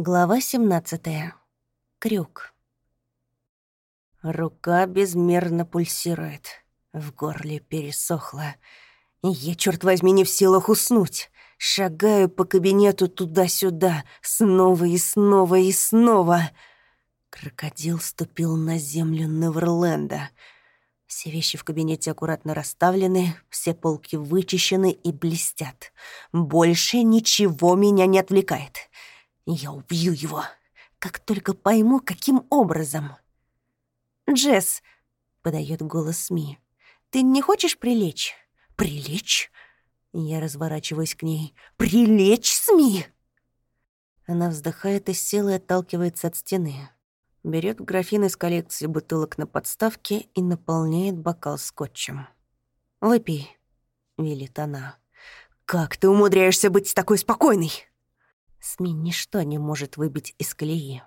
Глава 17. Крюк. Рука безмерно пульсирует. В горле пересохло. Я, черт возьми, не в силах уснуть. Шагаю по кабинету туда-сюда, снова и снова и снова. Крокодил ступил на землю Неверленда. Все вещи в кабинете аккуратно расставлены, все полки вычищены и блестят. Больше ничего меня не отвлекает. Я убью его, как только пойму, каким образом. «Джесс», — подает голос СМИ, — «ты не хочешь прилечь?» «Прилечь?» Я разворачиваюсь к ней. «Прилечь, СМИ!» Она вздыхает и с силой отталкивается от стены. Берет графин из коллекции бутылок на подставке и наполняет бокал скотчем. «Выпей», — велит она. «Как ты умудряешься быть такой спокойной?» СМИ ничто не может выбить из колеи.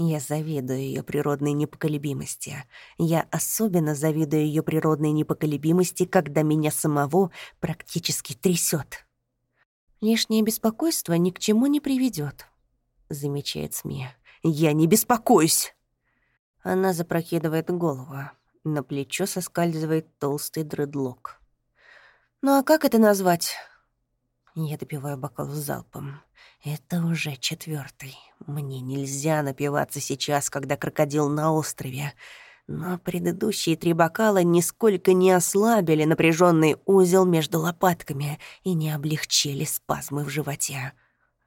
Я завидую ее природной непоколебимости. Я особенно завидую ее природной непоколебимости, когда меня самого практически трясет. Лишнее беспокойство ни к чему не приведет, замечает СМИ. Я не беспокоюсь. Она запрокидывает голову. На плечо соскальзывает толстый дредлок. Ну а как это назвать? Я допиваю бокал залпом. Это уже четвертый. Мне нельзя напиваться сейчас, когда крокодил на острове. Но предыдущие три бокала нисколько не ослабили напряженный узел между лопатками и не облегчили спазмы в животе.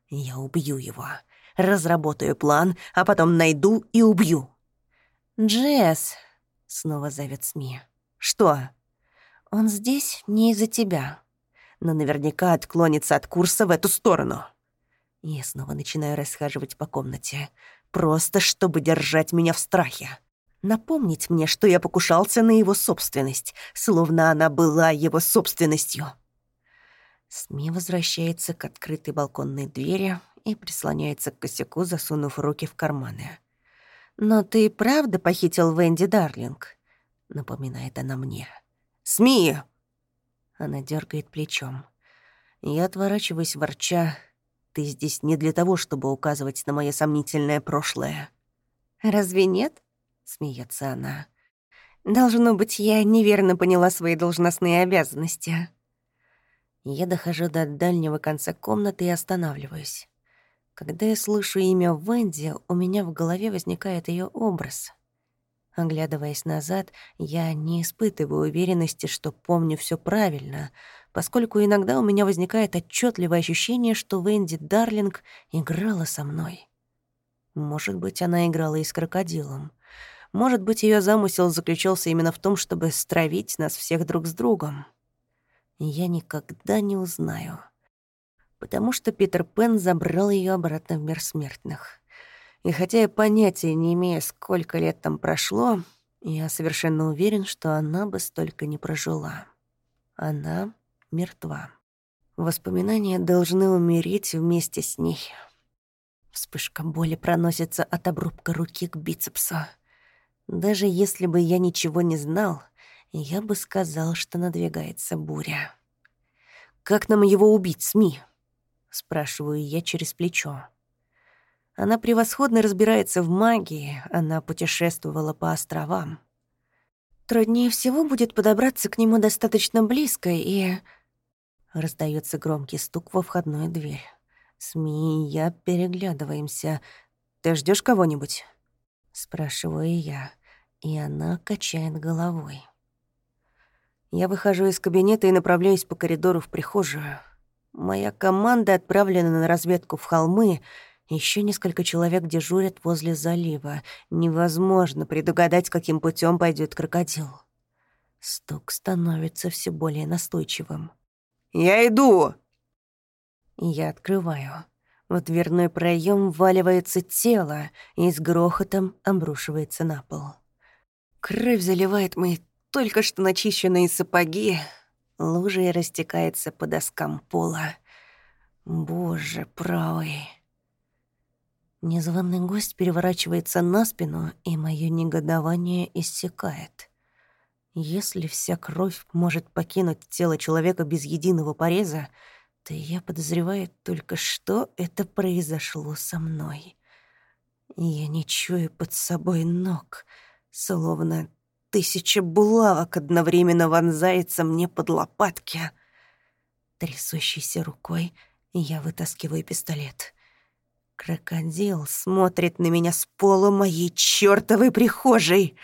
Я убью его. Разработаю план, а потом найду и убью. «Джесс», — снова зовет СМИ. «Что?» «Он здесь не из-за тебя» но наверняка отклонится от курса в эту сторону. Я снова начинаю расхаживать по комнате, просто чтобы держать меня в страхе. Напомнить мне, что я покушался на его собственность, словно она была его собственностью. СМИ возвращается к открытой балконной двери и прислоняется к косяку, засунув руки в карманы. «Но ты правда похитил Венди Дарлинг?» — напоминает она мне. «СМИ!» Она дергает плечом. Я отворачиваюсь, ворча. «Ты здесь не для того, чтобы указывать на мое сомнительное прошлое». «Разве нет?» — смеется она. «Должно быть, я неверно поняла свои должностные обязанности». Я дохожу до дальнего конца комнаты и останавливаюсь. Когда я слышу имя Венди, у меня в голове возникает ее образ — Оглядываясь назад, я не испытываю уверенности, что помню все правильно, поскольку иногда у меня возникает отчетливое ощущение, что Венди Дарлинг играла со мной. Может быть, она играла и с крокодилом. Может быть, ее замысел заключался именно в том, чтобы стравить нас всех друг с другом. Я никогда не узнаю, потому что Питер Пен забрал ее обратно в мир смертных. И хотя я понятия не имею, сколько лет там прошло, я совершенно уверен, что она бы столько не прожила. Она мертва. Воспоминания должны умереть вместе с ней. Вспышка боли проносится от обрубка руки к бицепсу. Даже если бы я ничего не знал, я бы сказал, что надвигается буря. «Как нам его убить, СМИ?» — спрашиваю я через плечо. Она превосходно разбирается в магии, она путешествовала по островам. Труднее всего будет подобраться к нему достаточно близко и... Раздается громкий стук во входную дверь. СМИ и я переглядываемся. «Ты ждешь кого-нибудь?» Спрашиваю я, и она качает головой. Я выхожу из кабинета и направляюсь по коридору в прихожую. Моя команда отправлена на разведку в холмы — еще несколько человек дежурят возле залива. Невозможно предугадать, каким путем пойдет крокодил. Стук становится все более настойчивым. «Я иду!» Я открываю. В дверной проем валивается тело и с грохотом обрушивается на пол. Кровь заливает мои только что начищенные сапоги. Лужей растекается по доскам пола. Боже правый. Незваный гость переворачивается на спину, и мое негодование иссякает. Если вся кровь может покинуть тело человека без единого пореза, и я подозреваю только, что это произошло со мной. Я не чую под собой ног, словно тысяча булавок одновременно вонзается мне под лопатки. Трясущейся рукой я вытаскиваю пистолет. Крокодил смотрит на меня с пола моей чёртовой прихожей.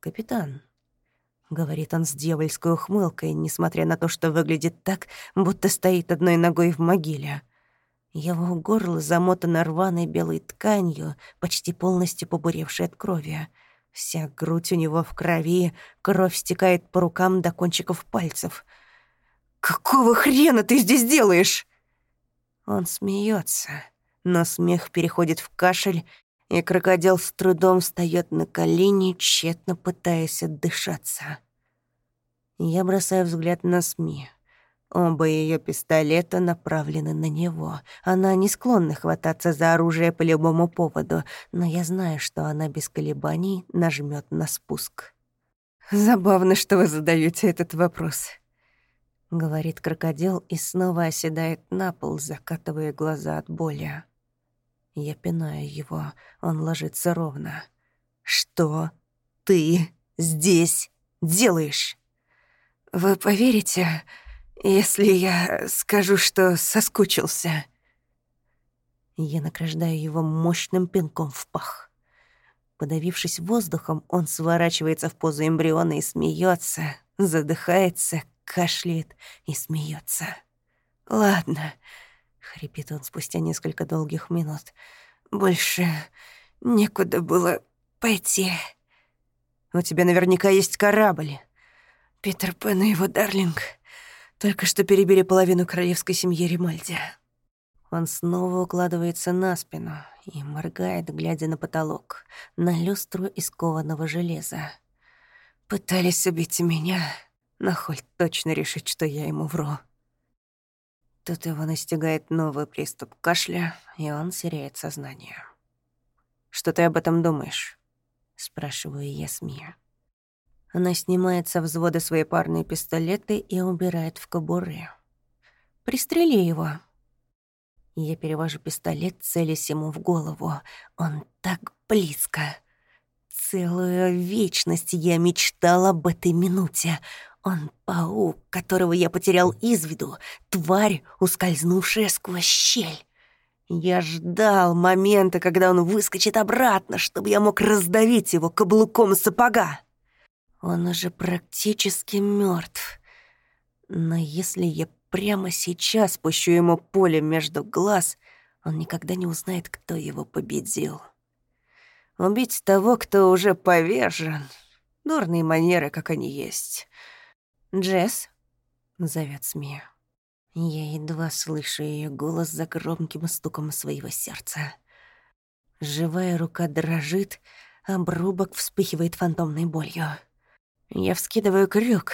«Капитан», — говорит он с дьявольской ухмылкой, несмотря на то, что выглядит так, будто стоит одной ногой в могиле. Его горло замотано рваной белой тканью, почти полностью побуревшей от крови. Вся грудь у него в крови, кровь стекает по рукам до кончиков пальцев. «Какого хрена ты здесь делаешь?» Он смеется, но смех переходит в кашель, и крокодил с трудом встает на колени, тщетно пытаясь отдышаться. Я бросаю взгляд на СМИ. Оба ее пистолета направлены на него. Она не склонна хвататься за оружие по любому поводу, но я знаю, что она без колебаний нажмет на спуск. «Забавно, что вы задаете этот вопрос», — говорит крокодил и снова оседает на пол, закатывая глаза от боли. Я пинаю его, он ложится ровно. «Что ты здесь делаешь?» «Вы поверите...» если я скажу, что соскучился?» Я награждаю его мощным пинком в пах. Подавившись воздухом, он сворачивается в позу эмбриона и смеется, задыхается, кашляет и смеется. «Ладно», — хрипит он спустя несколько долгих минут, — «больше некуда было пойти». «У тебя наверняка есть корабль». «Питер Пен и его Дарлинг только что перебили половину королевской семьи Римальди. Он снова укладывается на спину и моргает, глядя на потолок, на люстру из кованого железа. Пытались убить меня, но Хольт точно решит, что я ему вру. Тут его настигает новый приступ кашля, и он теряет сознание. «Что ты об этом думаешь?» — спрашиваю я Смия. Она снимает со взвода свои парные пистолеты и убирает в кобуры. «Пристрели его». Я перевожу пистолет, целясь ему в голову. Он так близко. Целую вечность я мечтала об этой минуте. Он паук, которого я потерял из виду, тварь, ускользнувшая сквозь щель. Я ждал момента, когда он выскочит обратно, чтобы я мог раздавить его каблуком сапога. Он уже практически мертв. Но если я прямо сейчас пущу ему поле между глаз, он никогда не узнает, кто его победил. Убить того, кто уже повержен. Дурные манеры, как они есть. «Джесс», — зовет Смия. Я едва слышу ее голос за громким стуком своего сердца. Живая рука дрожит, обрубок вспыхивает фантомной болью. Я вскидываю крюк,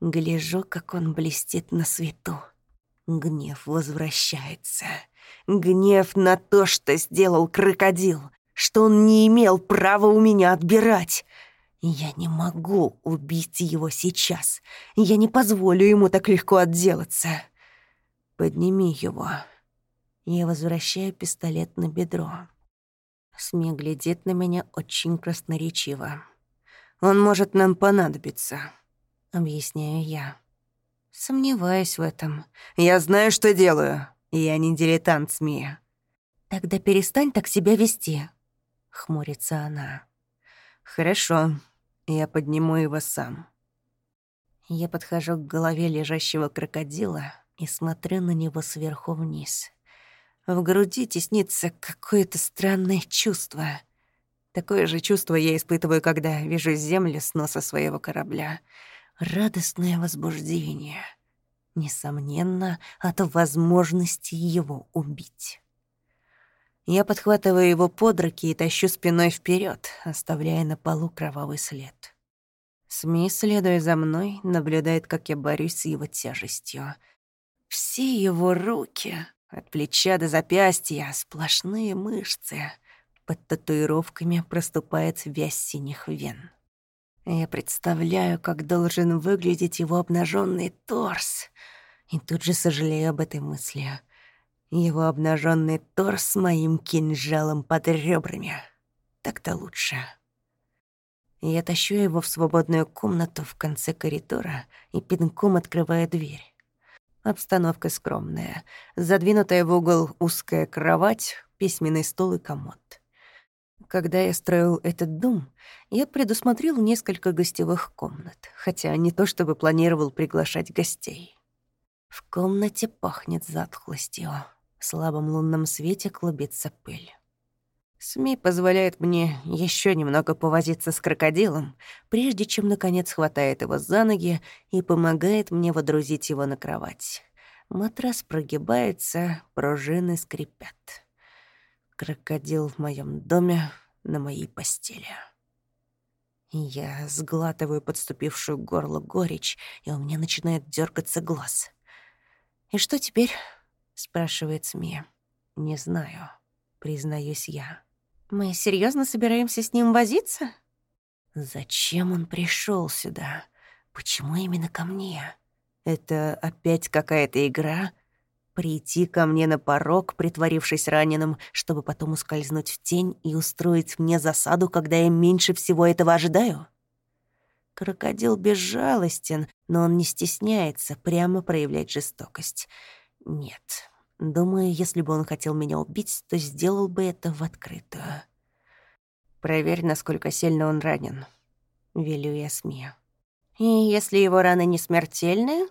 гляжу, как он блестит на свету. Гнев возвращается. Гнев на то, что сделал крокодил, что он не имел права у меня отбирать. Я не могу убить его сейчас. Я не позволю ему так легко отделаться. Подними его. Я возвращаю пистолет на бедро. СМИ глядит на меня очень красноречиво. Он может нам понадобиться», — объясняю я. Сомневаюсь в этом. «Я знаю, что делаю. Я не дилетант СМИ». «Тогда перестань так себя вести», — хмурится она. «Хорошо, я подниму его сам». Я подхожу к голове лежащего крокодила и смотрю на него сверху вниз. В груди теснится какое-то странное чувство — Такое же чувство я испытываю, когда вижу землю с носа своего корабля. Радостное возбуждение. Несомненно, от возможности его убить. Я подхватываю его под руки и тащу спиной вперед, оставляя на полу кровавый след. СМИ, следуя за мной, наблюдает, как я борюсь с его тяжестью. Все его руки, от плеча до запястья, сплошные мышцы — под татуировками проступает вязь синих вен. Я представляю, как должен выглядеть его обнаженный торс. И тут же сожалею об этой мысли. Его обнаженный торс с моим кинжалом под ребрами. Так-то лучше. Я тащу его в свободную комнату в конце коридора и пинком открываю дверь. Обстановка скромная. Задвинутая в угол узкая кровать, письменный стол и комод. Когда я строил этот дом, я предусмотрел несколько гостевых комнат, хотя не то чтобы планировал приглашать гостей. В комнате пахнет затхлостью. В слабом лунном свете клубится пыль. СМИ позволяет мне еще немного повозиться с крокодилом, прежде чем, наконец, хватает его за ноги и помогает мне водрузить его на кровать. Матрас прогибается, пружины скрипят. Крокодил в моем доме на моей постели. Я сглатываю подступившую к горлу горечь, и у меня начинает дергаться глаз. «И что теперь?» — спрашивает Смия. «Не знаю», — признаюсь я. Мы серьезно собираемся с ним возиться? Зачем он пришел сюда? Почему именно ко мне? Это опять какая-то игра? Прийти ко мне на порог, притворившись раненым, чтобы потом ускользнуть в тень и устроить мне засаду, когда я меньше всего этого ожидаю? Крокодил безжалостен, но он не стесняется прямо проявлять жестокость. Нет, Думаю, если бы он хотел меня убить, то сделал бы это в открытую. Проверь, насколько сильно он ранен. Велю я СМИ. И если его раны не смертельные?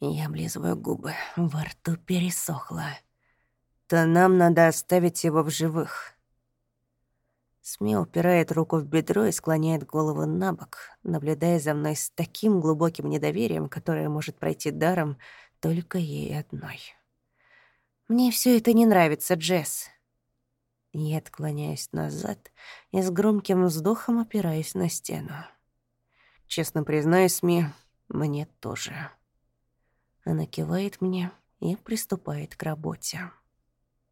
Я облизываю губы, во рту пересохло. То нам надо оставить его в живых. СМИ упирает руку в бедро и склоняет голову на бок, наблюдая за мной с таким глубоким недоверием, которое может пройти даром только ей одной. Мне все это не нравится, Джесс. Я отклоняюсь назад и с громким вздохом опираюсь на стену. Честно признаюсь, Ми, мне тоже. Она кивает мне и приступает к работе.